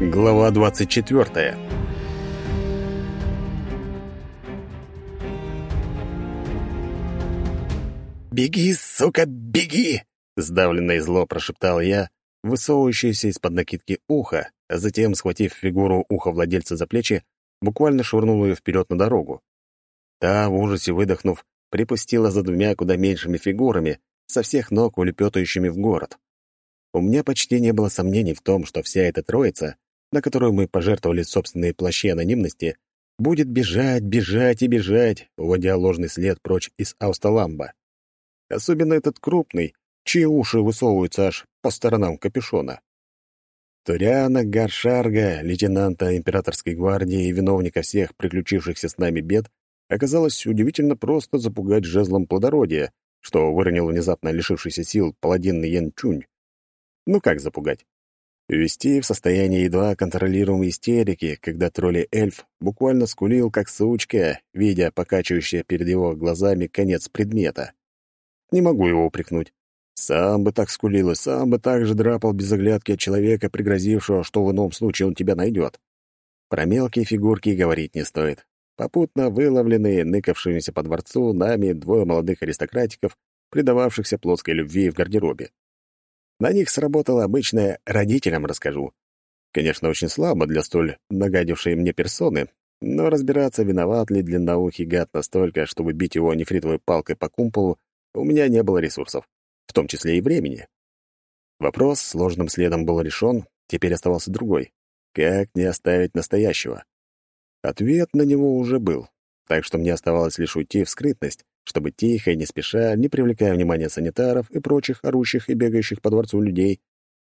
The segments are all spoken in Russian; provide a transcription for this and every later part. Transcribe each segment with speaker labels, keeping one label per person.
Speaker 1: Глава 24.
Speaker 2: «Беги, сука, беги!» — сдавленно и зло прошептал я, высовывающееся из-под накидки ухо, а затем, схватив фигуру уха владельца за плечи, буквально швырнул ее вперед на дорогу. Та, в ужасе выдохнув, припустила за двумя куда меньшими фигурами, со всех ног улепетающими в город. У меня почти не было сомнений в том, что вся эта троица на которую мы пожертвовали собственные плащи анонимности, будет бежать, бежать и бежать, уводя ложный след прочь из Аусталамба. Особенно этот крупный, чьи уши высовываются аж по сторонам капюшона. Туриана Гаршарга, лейтенанта императорской гвардии и виновника всех приключившихся с нами бед, оказалось удивительно просто запугать жезлом плодородия, что выронил внезапно лишившийся сил паладин Йен Чунь. Ну как запугать? Вести в состоянии едва контролируемой истерики, когда тролли-эльф буквально скулил, как сучка, видя покачивающий перед его глазами конец предмета. Не могу его упрекнуть. Сам бы так скулил и сам бы так же драпал без оглядки от человека, пригрозившего, что в ином случае он тебя найдет. Про мелкие фигурки говорить не стоит. Попутно выловленные, ныкавшимися по дворцу, нами двое молодых аристократиков, предававшихся плотской любви в гардеробе. На них сработало обычное «родителям расскажу». Конечно, очень слабо для столь нагадившей мне персоны, но разбираться, виноват ли длинноухий гад настолько, чтобы бить его нефритовой палкой по кумполу, у меня не было ресурсов, в том числе и времени. Вопрос сложным следом был решен, теперь оставался другой. Как не оставить настоящего? Ответ на него уже был, так что мне оставалось лишь уйти в скрытность, чтобы тихо и не спеша, не привлекая внимания санитаров и прочих орущих и бегающих по дворцу людей,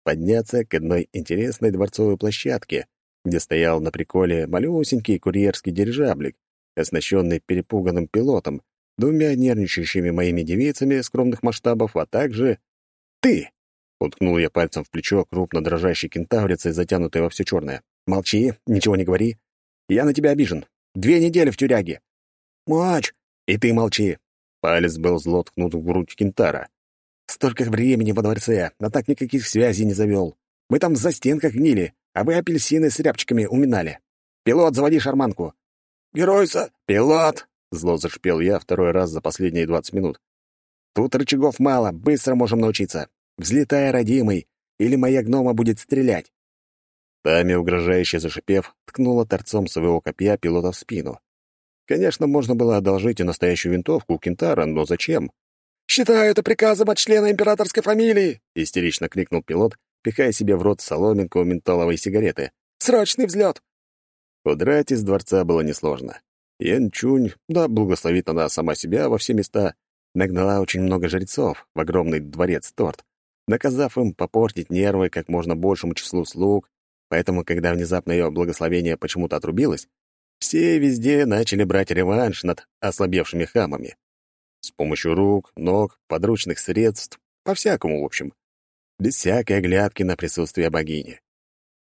Speaker 2: подняться к одной интересной дворцовой площадке, где стоял на приколе малюсенький курьерский дирижаблик, оснащенный перепуганным пилотом, двумя нервничающими моими девицами скромных масштабов, а также... «Ты!» — уткнул я пальцем в плечо крупно дрожащей кентаврицы, затянутой во все черное. «Молчи, ничего не говори. Я на тебя обижен. Две недели в тюряге». «Мач, и ты молчи. Палец был зло ткнут в грудь Кентара. «Столько времени во дворце, а так никаких связей не завел. Мы там за стенках гнили, а вы апельсины с рябчиками уминали. Пилот, заводи шарманку!» «Геройса! Пилот!» — зло зашипел я второй раз за последние двадцать минут. «Тут рычагов мало, быстро можем научиться. Взлетай, родимый, или моя гнома будет стрелять!» Тами, угрожающе зашипев, ткнула торцом своего копья пилота в спину. Конечно, можно было одолжить и настоящую винтовку у Кентара, но зачем? «Считаю это приказом от члена императорской фамилии!» — истерично крикнул пилот, пихая себе в рот соломинку ментоловой сигареты. «Срочный взлет!» Удрать из дворца было несложно. Ян Чунь, да благословит она сама себя во все места, нагнала очень много жрецов в огромный дворец-торт, наказав им попортить нервы как можно большему числу слуг, поэтому, когда внезапно ее благословение почему-то отрубилось, все везде начали брать реванш над ослабевшими хамами. С помощью рук, ног, подручных средств, по-всякому, в общем. Без всякой оглядки на присутствие богини.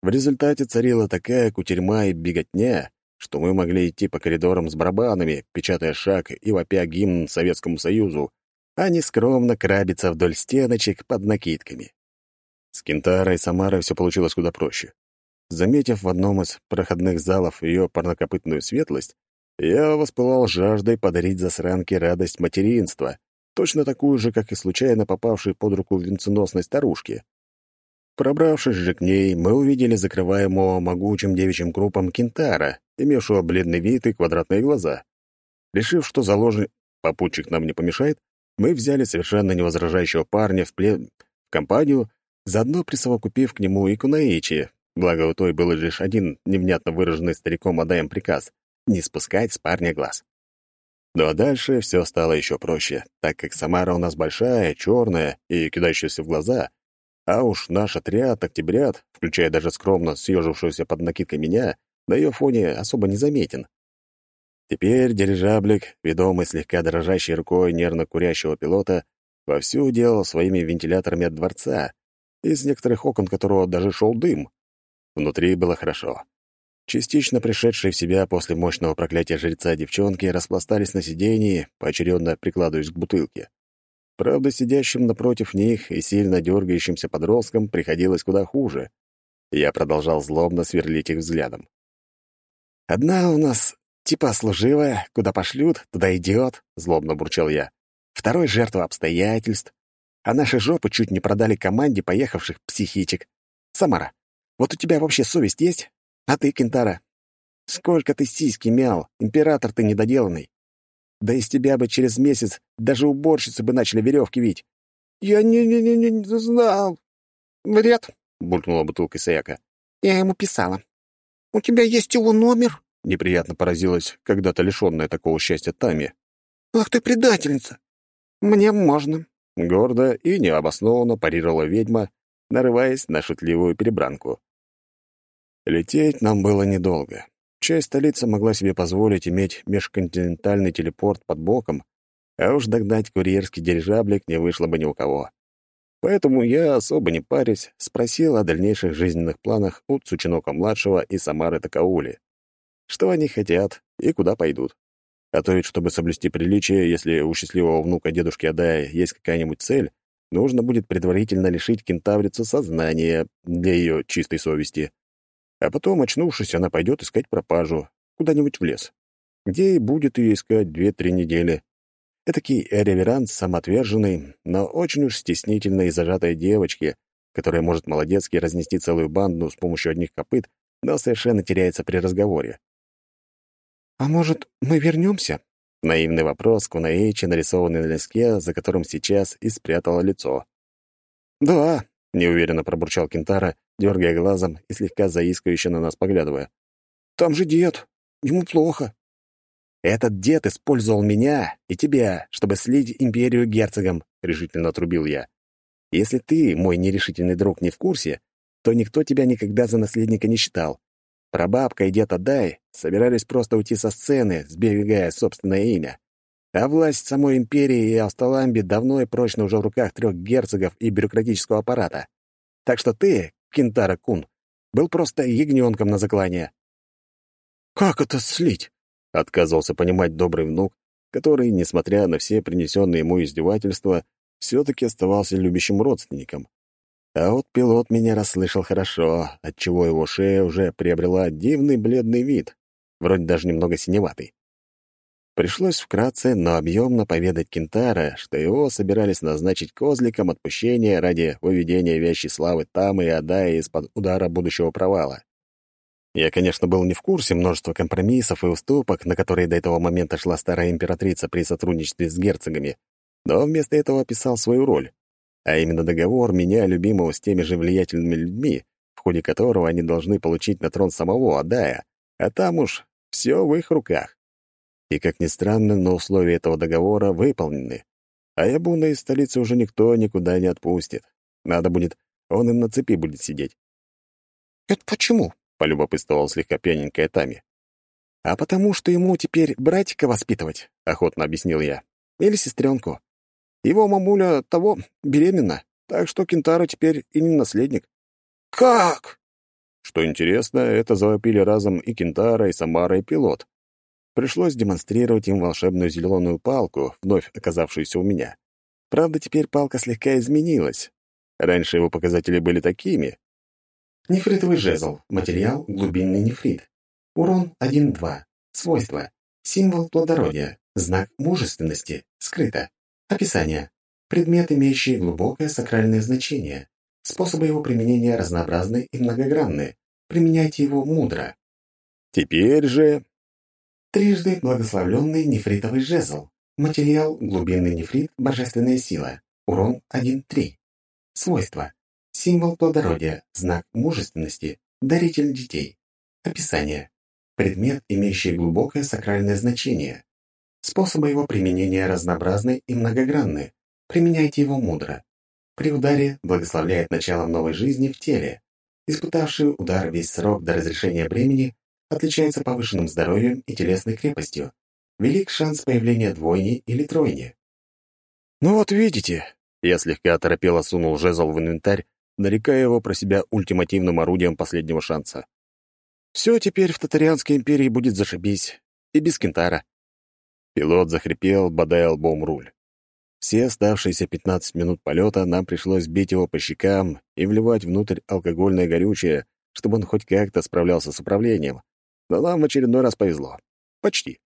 Speaker 2: В результате царила такая кутерьма и беготня, что мы могли идти по коридорам с барабанами, печатая шаг и вопя гимн Советскому Союзу, а не скромно крабиться вдоль стеночек под накидками. С Кентарой и Самарой все получилось куда проще. Заметив в одном из проходных залов ее парнокопытную светлость, я воспылал жаждой подарить засранке радость материнства, точно такую же, как и случайно попавшей под руку венценосной старушке. Пробравшись же к ней, мы увидели закрываемого могучим девичьим группом кентара, имевшего бледный вид и квадратные глаза. Решив, что заложник попутчик нам не помешает, мы взяли совершенно невозражающего парня в, плен... в компанию, заодно присовокупив к нему и Кунаичи, Благо, у той был лишь один невнятно выраженный стариком Адаем приказ — не спускать с парня глаз. Ну а дальше все стало еще проще, так как Самара у нас большая, черная и кидающаяся в глаза, а уж наш отряд, октябрят, включая даже скромно съежившуюся под накидкой меня, на ее фоне особо не заметен. Теперь дирижаблик, ведомый слегка дрожащей рукой нервно курящего пилота, вовсю делал своими вентиляторами от дворца, из некоторых окон которого даже шел дым. Внутри было хорошо. Частично пришедшие в себя после мощного проклятия жреца девчонки распластались на сиденье, поочередно прикладываясь к бутылке. Правда, сидящим напротив них и сильно дергающимся подросткам приходилось куда хуже. Я продолжал злобно сверлить их взглядом. «Одна у нас типа служивая, куда пошлют, туда идет», — злобно бурчал я. «Второй — жертва обстоятельств. А наши жопы чуть не продали команде поехавших психичек. Самара, вот у тебя вообще совесть есть? А ты, Кентара, сколько ты сиськи мял, император ты недоделанный. Да из тебя бы через месяц даже уборщицы бы начали веревки вить. «Я не-не-не не знал». «Вред», — булькнула бутылкой Саяка. «Я ему писала». «У тебя есть его номер?» — неприятно поразилась когда-то лишённая такого счастья Тами. «Ах ты предательница! Мне можно». Гордо и необоснованно парировала ведьма, нарываясь на шутливую перебранку. Лететь нам было недолго. Часть столицы могла себе позволить иметь межконтинентальный телепорт под боком, а уж догнать курьерский дирижаблик не вышло бы ни у кого. Поэтому я, особо не парясь, спросил о дальнейших жизненных планах у Цучинока-младшего и Самары Такаули. Что они хотят и куда пойдут. А то ведь, чтобы соблюсти приличие, если у счастливого внука дедушки Адая есть какая-нибудь цель, нужно будет предварительно лишить кентаврицу сознания для ее чистой совести. А потом, очнувшись, она пойдет искать пропажу куда-нибудь в лес, где и будет ее искать две-три недели. Этакий реверанс самоотверженной, но очень уж стеснительной и зажатой девочки, которая может молодецки разнести целую банду с помощью одних копыт, но совершенно теряется при разговоре. «А может, мы вернемся?» Наивный вопрос Кунаэйчи, нарисованный на лиске, за которым сейчас и спрятало лицо. «Да», — неуверенно пробурчал Кентара, дергая глазом и слегка заискивающе на нас поглядывая. «Там же дед. Ему плохо». «Этот дед использовал меня и тебя, чтобы слить империю герцогам», — решительно отрубил я. «Если ты, мой нерешительный друг, не в курсе, то никто тебя никогда за наследника не считал. Прабабка и дед Адай собирались просто уйти со сцены, сберегая собственное имя. А власть самой империи и Асталамби давно и прочно уже в руках трех герцогов и бюрократического аппарата. Так что ты, Кентара-кун, был просто ягненком на заклание. «Как это слить?» — отказывался понимать добрый внук, который, несмотря на все принесенные ему издевательства, все-таки оставался любящим родственником. А вот пилот меня расслышал хорошо, отчего его шея уже приобрела дивный бледный вид, вроде даже немного синеватый. Пришлось вкратце, но объемно поведать Кентара, что его собирались назначить козликом отпущения ради выведения вящей славы Тамы и Адая из-под удара будущего провала. Я, конечно, был не в курсе множества компромиссов и уступок, на которые до этого момента шла старая императрица при сотрудничестве с герцогами, но вместо этого описал свою роль, а именно договор меня, любимого, с теми же влиятельными людьми, в ходе которого они должны получить на трон самого Адая, а там уж все в их руках. И, как ни странно, но условия этого договора выполнены. А Ябуна из столицы уже никто никуда не отпустит. Надо будет, он им на цепи будет сидеть. «Это почему?» полюбопытствовал слегка пьяненькая Тами. «А потому что ему теперь братика воспитывать», — охотно объяснил я. «Или сестренку. Его мамуля того беременна, так что Кентара теперь и не наследник». «Как?» Что интересно, это завопили разом и Кентара, и Самара, и пилот. Пришлось демонстрировать им волшебную зеленую палку, вновь оказавшуюся у меня. Правда, теперь палка слегка изменилась. Раньше его показатели были такими,
Speaker 3: Нефритовый жезл. Материал – глубинный нефрит. Урон 1-2. Свойства. Символ плодородия. Знак мужественности. Скрыто. Описание. Предмет, имеющий глубокое сакральное значение. Способы его применения разнообразны и многогранны. Применяйте его мудро.
Speaker 2: Теперь же...
Speaker 3: Трижды благословленный нефритовый жезл. Материал – глубинный нефрит, божественная сила. Урон 1-3. Свойства. Символ плодородия, знак мужественности, даритель детей. Описание. Предмет, имеющий глубокое сакральное значение. Способы его применения разнообразны и многогранны. Применяйте его мудро. При ударе благословляет начало новой жизни в теле. Испытавший удар весь срок до разрешения бремени отличается повышенным здоровьем и телесной крепостью. Велик шанс появления двойни или тройни.
Speaker 2: «Ну вот видите», — я слегка оторопело сунул жезл в инвентарь, нарекая его про себя ультимативным орудием последнего шанса. Все теперь в Татарианской империи будет зашибись. И без Кентара. Пилот захрипел, бодая лбом руль. Все оставшиеся 15 минут полета нам пришлось бить его по щекам и вливать внутрь алкогольное горючее, чтобы он хоть как-то справлялся с управлением, но нам в очередной раз повезло. Почти.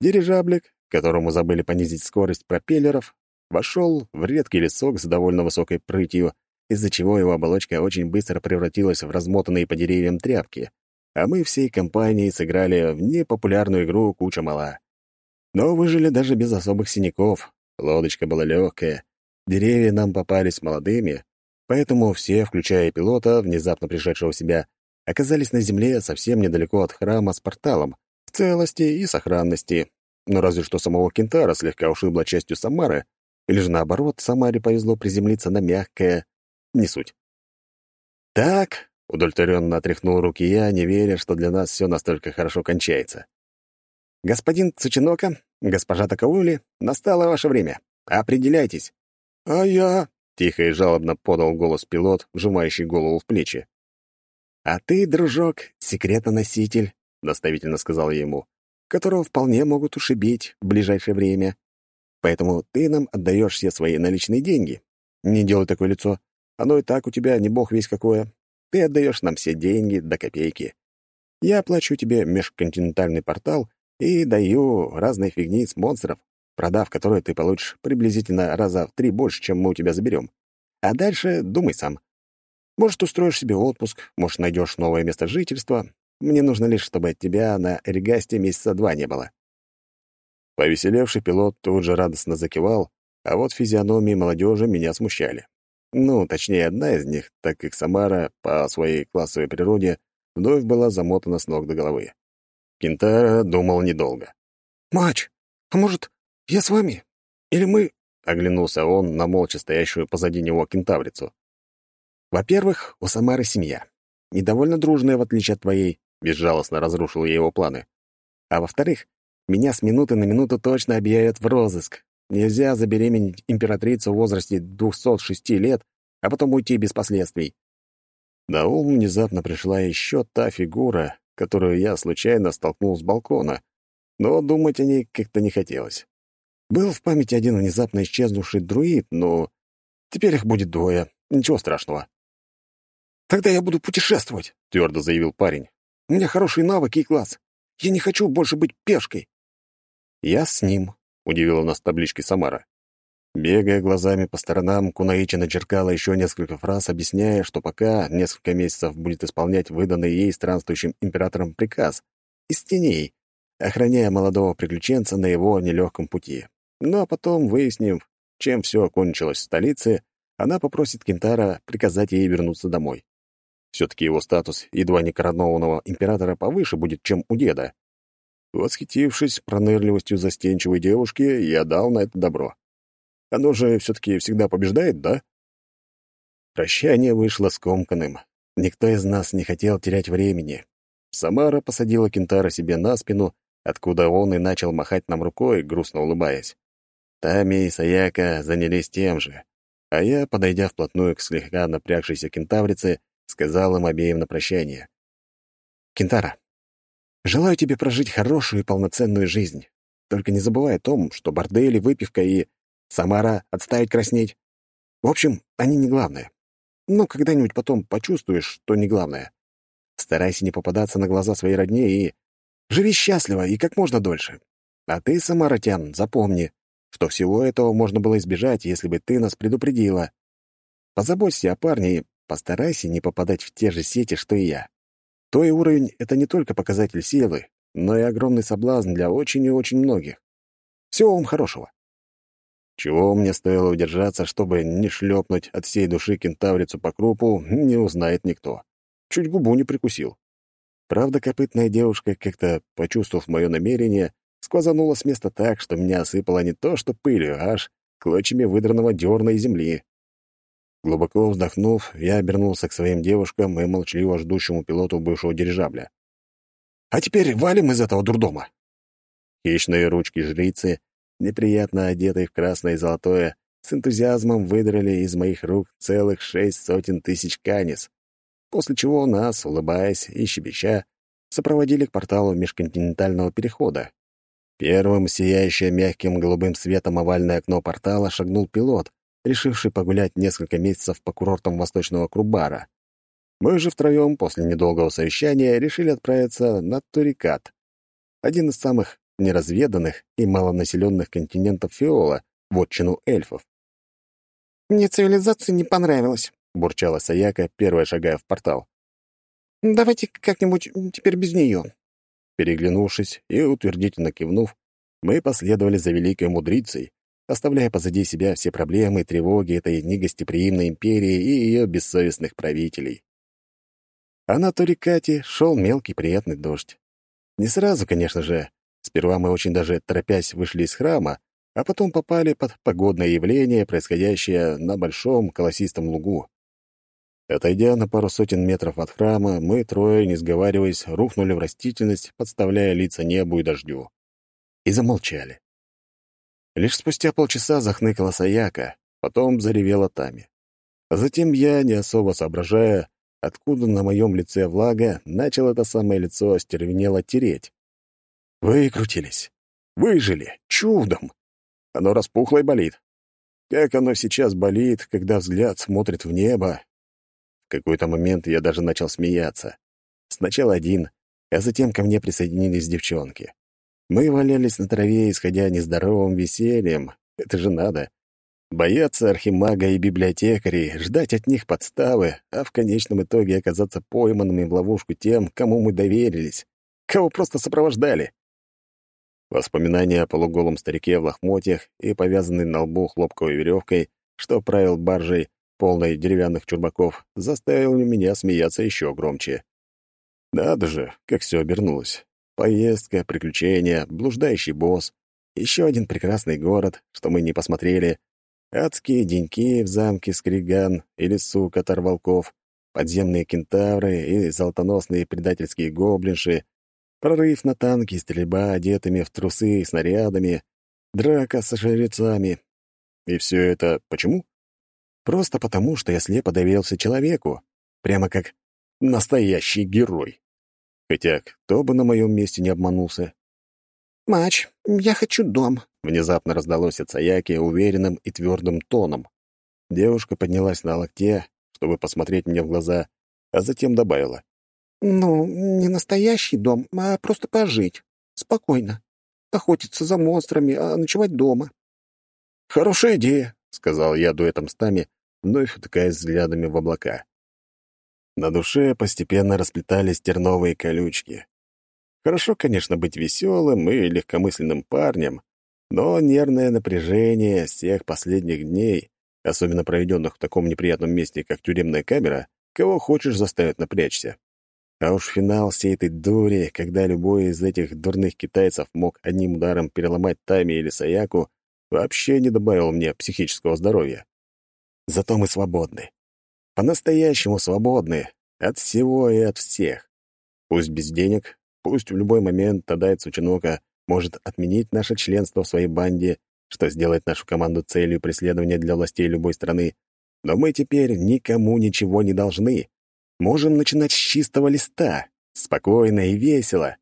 Speaker 2: Дирижаблик, которому забыли понизить скорость пропеллеров, вошел в редкий лесок с довольно высокой прытью, из-за чего его оболочка очень быстро превратилась в размотанные по деревьям тряпки, а мы всей компанией сыграли в непопулярную игру «Куча мала». Но выжили даже без особых синяков. Лодочка была легкая, деревья нам попались молодыми, поэтому все, включая пилота, внезапно пришедшего в себя, оказались на земле совсем недалеко от храма с порталом, в целости и сохранности. Но разве что самого Кентара слегка ушибла частью Самары, или же наоборот, Самаре повезло приземлиться на мягкое. Не суть. «Так», — удовлетворенно отряхнул руки я, не веря, что для нас все настолько хорошо кончается. «Господин Цучинока, госпожа Такаули, настало ваше время. Определяйтесь».
Speaker 3: «А я...»
Speaker 2: — тихо и жалобно подал голос пилот, вжимающий голову в плечи.
Speaker 3: «А ты, дружок, секретоноситель», — наставительно сказал я ему, «которого вполне могут ушибить в ближайшее время. Поэтому ты нам отдаешь все свои наличные деньги. Не делай такое лицо. Оно и так у тебя не бог весь какое. Ты отдаешь нам все деньги до копейки. Я плачу тебе межконтинентальный портал и даю разные фигни с монстров, продав которые ты получишь приблизительно раза в три больше, чем мы у тебя заберем. А дальше думай сам. Может, устроишь себе отпуск, может, найдешь новое место жительства. Мне нужно лишь, чтобы от тебя на Эригасте месяца два не было».
Speaker 2: Повеселевший пилот тут же радостно закивал, а вот физиономии молодежи меня смущали. Ну, точнее, одна из них, так как Самара по своей классовой природе вновь была замотана с ног до головы. Кентара думал недолго.
Speaker 3: «Мач, а может, я с вами? Или мы...»
Speaker 2: — оглянулся он на молча стоящую позади него кентаврицу.
Speaker 3: «Во-первых, у Самары семья. Недовольно дружная, в отличие от твоей», — безжалостно разрушил я его планы. «А во-вторых, меня с минуты на минуту точно объявят в розыск. Нельзя забеременеть императрицу в возрасте 206 лет, а потом уйти без последствий».
Speaker 2: На ум внезапно пришла еще та фигура, которую я случайно столкнул с балкона, но думать о ней как-то не хотелось. Был в памяти один внезапно исчезнувший друид, но теперь их будет двое. Ничего страшного.
Speaker 3: «Тогда я буду путешествовать», — твердо заявил парень. «У меня хорошие навыки и класс. Я не хочу больше быть пешкой».
Speaker 2: «Я с ним», — удивила нас таблички Самара. Бегая глазами по сторонам, Кунаичи начеркала еще несколько фраз, объясняя, что пока несколько месяцев будет исполнять выданный ей странствующим императором приказ из теней, охраняя молодого приключенца на его нелегком пути. Ну а потом, выяснив, чем все окончилось в столице, она попросит Кентара приказать ей вернуться домой. Все-таки его статус едва не коронованного императора повыше будет, чем у деда. Восхитившись пронырливостью застенчивой девушки, я дал на это добро. Оно же все-таки всегда побеждает, да? Прощание вышло скомканным. Никто из нас не хотел терять времени. Самара посадила Кентара себе на спину, откуда он и начал махать нам рукой, грустно улыбаясь. Тами и Саяка занялись тем же, а я, подойдя вплотную к слегка напрягшейся кентаврице, сказал им обеим на прощание. «Кентара, желаю тебе прожить хорошую и полноценную жизнь. Только не забывай о том, что бордели, выпивка и Самара отставить краснеть. В общем, они не главное. Но когда-нибудь потом почувствуешь, что не главное. Старайся не попадаться на глаза своей родне и... Живи счастливо и как можно дольше. А ты, Самаратян, запомни, что всего этого можно было избежать, если бы ты нас предупредила. Позаботься о парне и постарайся не попадать в те же сети, что и я. Твой уровень — это не только показатель силы, но и огромный соблазн для очень и очень многих. Всего вам хорошего. Чего мне стоило удержаться, чтобы не шлепнуть от всей души кентаврицу по крупу, не узнает никто. Чуть губу не прикусил. Правда, копытная девушка, как-то почувствовав мое намерение, сквозанула с места так, что меня осыпало не то что пылью, а аж клочьями выдранного дерна и земли. Глубоко вздохнув, я обернулся к своим девушкам и молчаливо ждущему пилоту бывшего дирижабля. «А теперь валим из этого дурдома!» Хищные ручки жрицы неприятно одетый в красное и золотое, с энтузиазмом выдрали из моих рук целых шесть сотен тысяч канис, после чего нас, улыбаясь и щебеча, сопроводили к порталу межконтинентального перехода. Первым, сияющее мягким голубым светом овальное окно портала, шагнул пилот, решивший погулять несколько месяцев по курортам Восточного Крубара. Мы же втроем после недолгого совещания решили отправиться на Турикат, один из самых неразведанных и малонаселенных континентов Фиола, в отчину эльфов.
Speaker 3: «Мне цивилизация не понравилась», —
Speaker 2: бурчала Саяка, первая шагая в портал.
Speaker 3: «Давайте как-нибудь теперь без нее».
Speaker 2: Переглянувшись и утвердительно кивнув, мы последовали за великой мудрицей, оставляя позади себя все проблемы и тревоги этой негостеприимной империи и ее бессовестных правителей. А на Турикате шел мелкий приятный дождь. Не сразу, конечно же. Сперва мы очень даже торопясь вышли из храма, а потом попали под погодное явление, происходящее на большом колосистом лугу. Отойдя на пару сотен метров от храма, мы трое, не сговариваясь, рухнули в растительность, подставляя лица небу и дождю. И замолчали. Лишь спустя полчаса захныкала Саяка, потом заревела Тами. Затем я, не особо соображая, откуда на моем лице влага, начал это самое лицо стервенело тереть. Выкрутились. Выжили. Чудом. Оно распухло и болит. Как оно сейчас болит, когда взгляд смотрит в небо. В какой-то момент я даже начал смеяться. Сначала один, а затем ко мне присоединились девчонки. Мы валялись на траве, исходя нездоровым весельем. Это же надо. Бояться архимага и библиотекарей, ждать от них подставы, а в конечном итоге оказаться пойманными в ловушку тем, кому мы доверились, кого просто сопровождали. Воспоминания о полуголом старике в лохмотьях и повязанной на лбу хлопковой веревкой, что правил баржей, полной деревянных чурбаков, заставили меня смеяться еще громче. Надо же, как все обернулось. Поездка, приключения, блуждающий босс, еще один прекрасный город, что мы не посмотрели, Адские деньки в замке Скриган и лесу Катар-волков, подземные кентавры и золотоносные предательские гоблинши, прорыв на танки стрельба одетыми в трусы и снарядами, драка со жрецами. И все это почему? Просто потому, что я слепо доверился человеку, прямо как настоящий герой. Хотя кто бы на моем месте не обманулся.
Speaker 3: «Мач, я хочу дом», —
Speaker 2: внезапно раздалось от Саяки уверенным и твердым тоном. Девушка поднялась на локте, чтобы посмотреть мне в глаза, а затем добавила.
Speaker 3: «Ну, не настоящий дом, а просто пожить. Спокойно. Охотиться за монстрами, а ночевать дома».
Speaker 2: «Хорошая идея», — сказал я дуэтом с Тами, вновь утыкаясь взглядами в облака. На душе постепенно расплетались терновые колючки. Хорошо, конечно, быть веселым и легкомысленным парнем, но нервное напряжение всех последних дней, особенно проведенных в таком неприятном месте, как тюремная камера, кого хочешь заставит напрячься. А уж финал всей этой дури, когда любой из этих дурных китайцев мог одним ударом переломать Тами или Саяку, вообще не добавил мне психического здоровья. Зато мы свободны. По-настоящему свободны. От всего и от всех. Пусть без денег, Пусть в любой момент Тадайц Ученока может отменить наше членство в своей банде, что сделает нашу команду целью преследования для властей любой страны, но мы теперь никому ничего не должны. Можем начинать с чистого листа, спокойно и весело.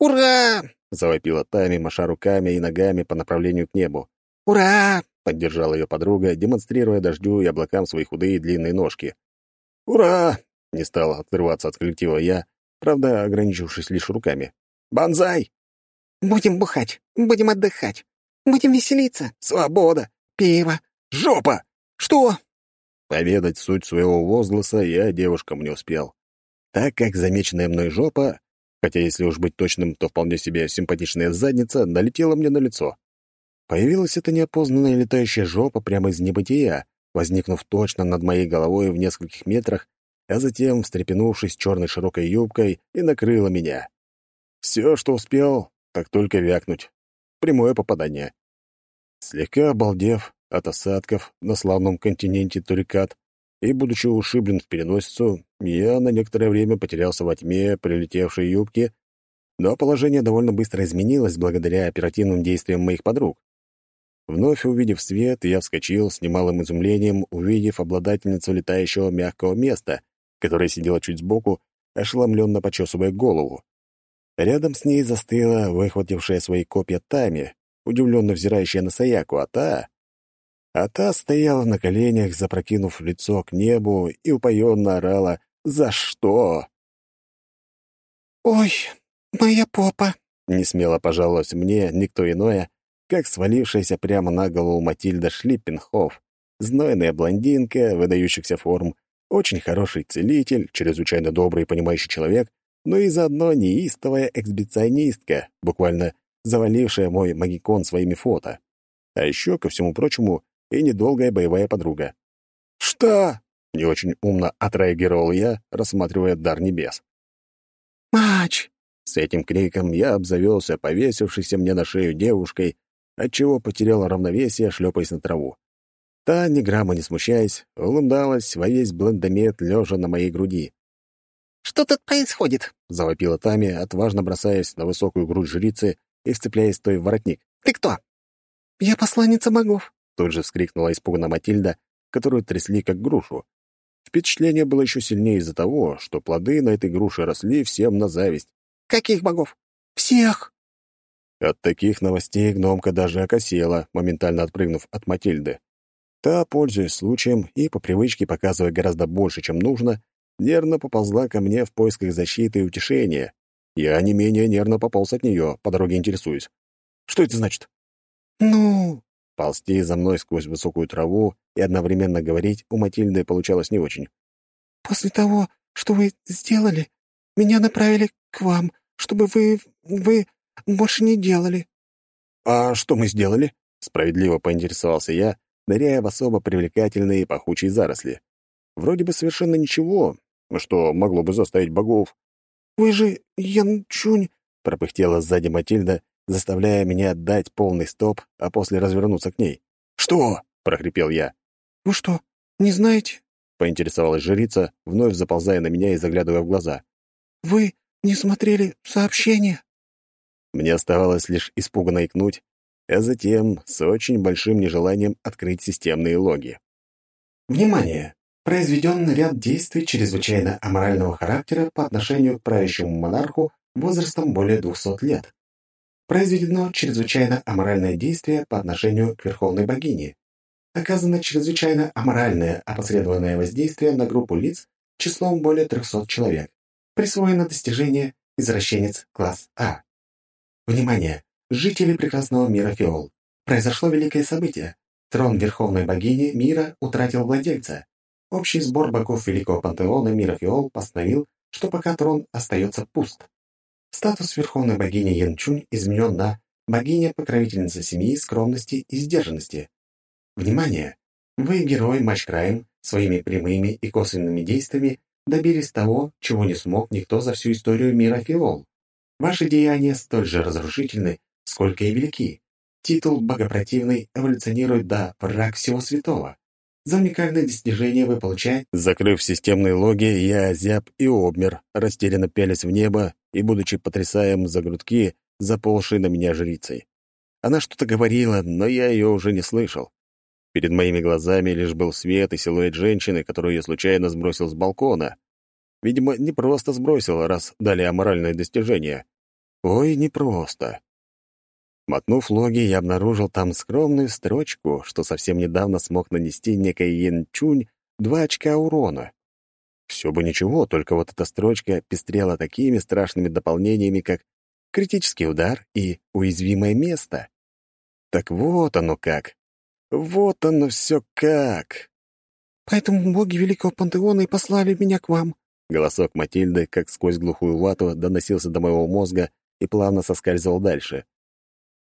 Speaker 3: «Ура!»
Speaker 2: — завопила Тами, маша руками и ногами по направлению к небу.
Speaker 3: «Ура!»
Speaker 2: — поддержала ее подруга, демонстрируя дождю и облакам свои худые длинные ножки. «Ура!» — не стал отрываться от коллектива я, правда, ограничившись лишь руками. «Бонзай!»
Speaker 3: «Будем бухать, будем отдыхать, будем веселиться.
Speaker 2: Свобода!
Speaker 3: Пиво!
Speaker 2: Жопа!»
Speaker 3: «Что?»
Speaker 2: Поведать суть своего возгласа я девушкам не успел, так как замеченная мной жопа, хотя если уж быть точным, то вполне себе симпатичная задница, налетела мне на лицо. Появилась эта неопознанная летающая жопа прямо из небытия, возникнув точно над моей головой в нескольких метрах а затем, встрепенувшись черной широкой юбкой, и накрыла меня. Все, что успел, так только вякнуть. Прямое попадание. Слегка обалдев от осадков на славном континенте Турикат и, будучи ушиблен в переносицу, я на некоторое время потерялся во тьме прилетевшей юбки, но положение довольно быстро изменилось благодаря оперативным действиям моих подруг. Вновь увидев свет, я вскочил с немалым изумлением, увидев обладательницу летающего мягкого места, которая сидела чуть сбоку, ошеломленно почесывая голову. Рядом с ней застыла выхватившая свои копья Тами, удивленно взирающая на Саяку, а та... А та стояла на коленях, запрокинув лицо к небу и упоенно орала За что?
Speaker 3: «Ой, моя попа!»
Speaker 2: — несмело пожаловалась мне никто иное, как свалившаяся прямо на голову Матильда Шлиппенхоф, знойная блондинка выдающихся форм, очень хороший целитель, чрезвычайно добрый и понимающий человек, но и заодно неистовая эксбиционистка, буквально завалившая мой магикон своими фото. А еще, ко всему прочему, и недолгая боевая подруга. «Что?» — не очень умно отреагировал я, рассматривая дар небес.
Speaker 3: «Мач!»
Speaker 2: С этим криком я обзавелся повесившейся мне на шею девушкой, отчего потерял равновесие, шлепаясь на траву. Та, ни грамма не смущаясь, улыбалась во весь блендомет, лежа на моей груди.
Speaker 3: «Что тут происходит?»
Speaker 2: — завопила Тами, отважно бросаясь на высокую грудь жрицы и вцепляясь той в воротник.
Speaker 3: «Ты кто?» «Я посланница богов», —
Speaker 2: тут же вскрикнула испуганно Матильда, которую трясли как грушу. Впечатление было еще сильнее из-за того, что плоды на этой груше росли всем на зависть.
Speaker 3: «Каких богов?» «Всех!»
Speaker 2: От таких новостей гномка даже окосела, моментально отпрыгнув от Матильды. Та, пользуясь случаем и по привычке показывая гораздо больше, чем нужно, нервно поползла ко мне в поисках защиты и утешения. Я не менее нервно пополз от нее, по дороге интересуюсь. Что это значит?
Speaker 3: «Ну...»
Speaker 2: Ползти за мной сквозь высокую траву и одновременно говорить у Матильды получалось не очень.
Speaker 3: «После того, что вы сделали, меня направили к вам, чтобы вы... вы больше не делали».
Speaker 2: «А что мы сделали?» — справедливо поинтересовался я, ныряя в особо привлекательные пахучие заросли. Вроде бы совершенно ничего, что могло бы заставить богов.
Speaker 3: «Вы же Янчунь!»
Speaker 2: — пропыхтела сзади Матильда, заставляя меня отдать полный стоп, а после развернуться к ней. «Что?» — прохрипел я.
Speaker 3: «Вы что, не знаете?»
Speaker 2: — поинтересовалась жрица, вновь заползая на меня и заглядывая в глаза.
Speaker 3: «Вы не смотрели сообщение?»
Speaker 2: Мне оставалось лишь испуганно икнуть, а затем с очень большим нежеланием открыть системные логи.
Speaker 3: Внимание! Произведен ряд действий чрезвычайно аморального характера по отношению к правящему монарху возрастом более 200 лет. Произведено чрезвычайно аморальное действие по отношению к Верховной Богине. Оказано чрезвычайно аморальное опосредованное воздействие на группу лиц числом более 300 человек. Присвоено достижение «Извращенец класс А». Внимание! Жители прекрасного мира Фиол. Произошло великое событие. Трон Верховной Богини мира утратил владельца. Общий сбор богов Великого Пантеона мира Фиол постановил, что пока трон остается пуст. Статус Верховной Богини Янчунь изменен на «богиня-покровительница семьи, скромности и сдержанности». Внимание! Вы, герой Матчкраем, своими прямыми и косвенными действиями добились того, чего не смог никто за всю историю мира Фиол. Ваши деяния столь же разрушительны, сколько и велики. Титул «Богопротивный» эволюционирует до «Враг всего святого». За уникальное достижение вы получаете...
Speaker 2: Закрыв системные логи, я зяб и обмер, растерянно пялись в небо и, будучи потрясаем за грудки, заползшей на меня жрицей. Она что-то говорила, но я ее уже не слышал. Перед моими глазами лишь был свет и силуэт женщины, которую я случайно сбросил с балкона. Видимо, не просто сбросил, раз дали аморальное достижение. Ой, не просто. Мотнув логи, я обнаружил там скромную строчку, что совсем недавно смог нанести некой Янчунь два очка урона. Все бы ничего, только вот эта строчка пестрела такими страшными дополнениями, как критический удар и уязвимое место. Так вот оно как. Вот оно все как.
Speaker 3: «Поэтому боги Великого Пантеона и послали меня к вам».
Speaker 2: Голосок Матильды, как сквозь глухую вату, доносился до моего мозга и плавно соскальзывал дальше.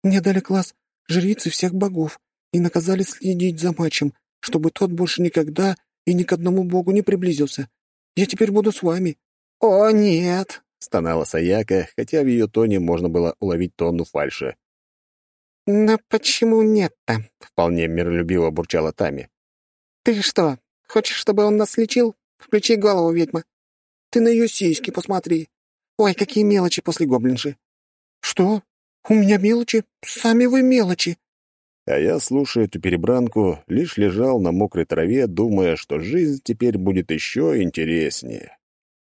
Speaker 3: Мне дали класс жрицы всех богов и наказали следить за матчем, чтобы тот больше никогда и ни к одному богу не приблизился. Я теперь буду с вами».
Speaker 2: «О, нет!» — стонала Саяка, хотя в ее тоне можно было уловить тонну фальши.
Speaker 3: «Но почему нет-то?»
Speaker 2: — вполне миролюбиво бурчала Тами.
Speaker 3: «Ты что, хочешь, чтобы он нас лечил? Включи голову, ведьма. Ты на ее сиськи посмотри. Ой, какие мелочи после гоблинши». «Что? «У меня мелочи? Сами вы мелочи!»
Speaker 2: А я, слушая эту перебранку, лишь лежал на мокрой траве, думая, что жизнь теперь будет еще интереснее.